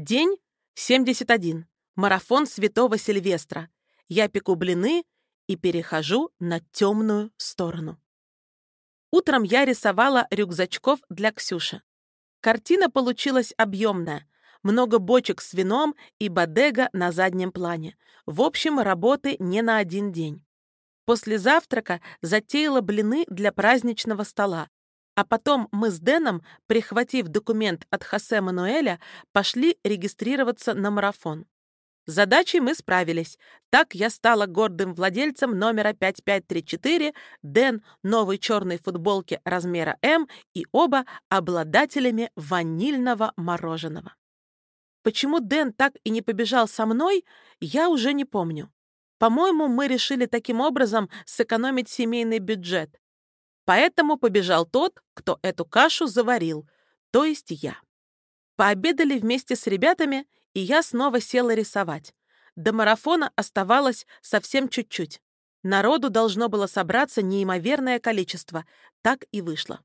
День 71. Марафон Святого Сильвестра. Я пеку блины и перехожу на темную сторону. Утром я рисовала рюкзачков для Ксюши. Картина получилась объемная. Много бочек с вином и бодега на заднем плане. В общем, работы не на один день. После завтрака затеяла блины для праздничного стола, а потом мы с Дэном, прихватив документ от Хосе Мануэля, пошли регистрироваться на марафон. С задачей мы справились. Так я стала гордым владельцем номера 5534, Дэн — новой черной футболки размера М и оба обладателями ванильного мороженого. Почему Дэн так и не побежал со мной, я уже не помню. По-моему, мы решили таким образом сэкономить семейный бюджет. Поэтому побежал тот, кто эту кашу заварил, то есть я. Пообедали вместе с ребятами, и я снова села рисовать. До марафона оставалось совсем чуть-чуть. Народу должно было собраться неимоверное количество. Так и вышло.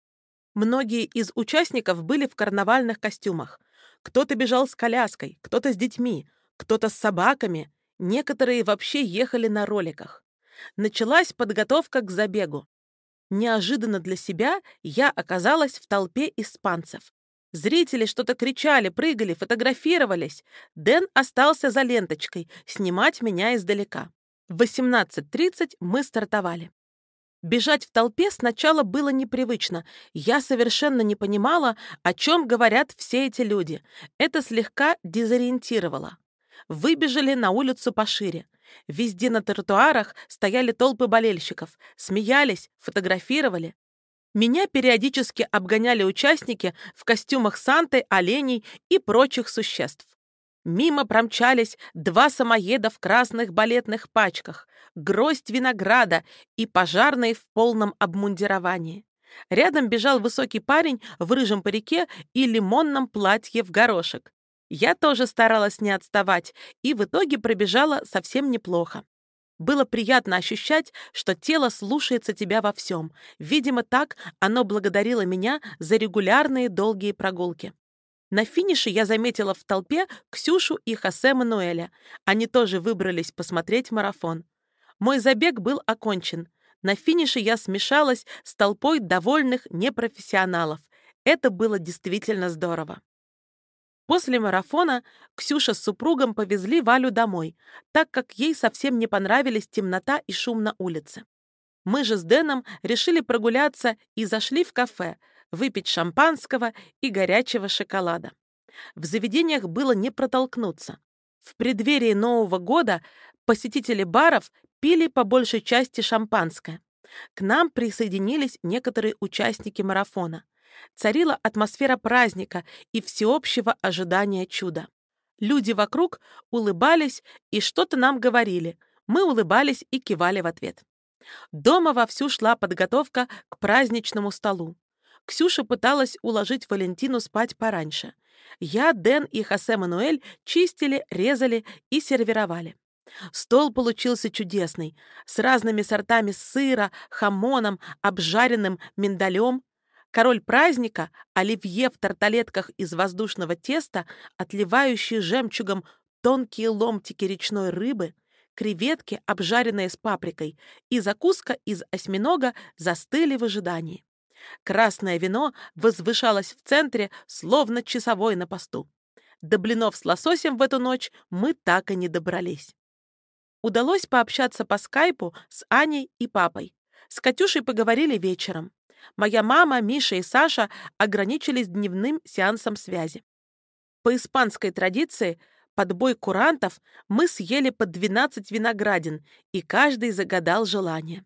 Многие из участников были в карнавальных костюмах. Кто-то бежал с коляской, кто-то с детьми, кто-то с собаками. Некоторые вообще ехали на роликах. Началась подготовка к забегу. Неожиданно для себя я оказалась в толпе испанцев. Зрители что-то кричали, прыгали, фотографировались. Дэн остался за ленточкой, снимать меня издалека. В 18.30 мы стартовали. Бежать в толпе сначала было непривычно. Я совершенно не понимала, о чем говорят все эти люди. Это слегка дезориентировало. Выбежали на улицу пошире. Везде на тротуарах стояли толпы болельщиков, смеялись, фотографировали. Меня периодически обгоняли участники в костюмах Санты, оленей и прочих существ. Мимо промчались два самоеда в красных балетных пачках, гроздь винограда и пожарные в полном обмундировании. Рядом бежал высокий парень в рыжем парике и лимонном платье в горошек. Я тоже старалась не отставать и в итоге пробежала совсем неплохо. Было приятно ощущать, что тело слушается тебя во всем. Видимо, так оно благодарило меня за регулярные долгие прогулки. На финише я заметила в толпе Ксюшу и Хосе Мануэля. Они тоже выбрались посмотреть марафон. Мой забег был окончен. На финише я смешалась с толпой довольных непрофессионалов. Это было действительно здорово. После марафона Ксюша с супругом повезли Валю домой, так как ей совсем не понравились темнота и шум на улице. Мы же с Дэном решили прогуляться и зашли в кафе, выпить шампанского и горячего шоколада. В заведениях было не протолкнуться. В преддверии Нового года посетители баров пили по большей части шампанское. К нам присоединились некоторые участники марафона царила атмосфера праздника и всеобщего ожидания чуда. Люди вокруг улыбались и что-то нам говорили. Мы улыбались и кивали в ответ. Дома вовсю шла подготовка к праздничному столу. Ксюша пыталась уложить Валентину спать пораньше. Я, Дэн и Хосе Мануэль чистили, резали и сервировали. Стол получился чудесный, с разными сортами сыра, хамоном, обжаренным миндалем, Король праздника — оливье в тарталетках из воздушного теста, отливающие жемчугом тонкие ломтики речной рыбы, креветки, обжаренные с паприкой, и закуска из осьминога застыли в ожидании. Красное вино возвышалось в центре, словно часовой на посту. До блинов с лососем в эту ночь мы так и не добрались. Удалось пообщаться по скайпу с Аней и папой. С Катюшей поговорили вечером. Моя мама, Миша и Саша ограничились дневным сеансом связи. По испанской традиции, под бой курантов мы съели по 12 виноградин, и каждый загадал желание.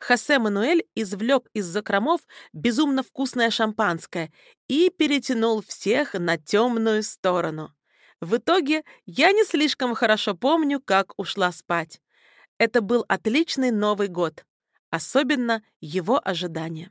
Хосе Мануэль извлек из закромов безумно вкусное шампанское и перетянул всех на темную сторону. В итоге я не слишком хорошо помню, как ушла спать. Это был отличный Новый год, особенно его ожидания.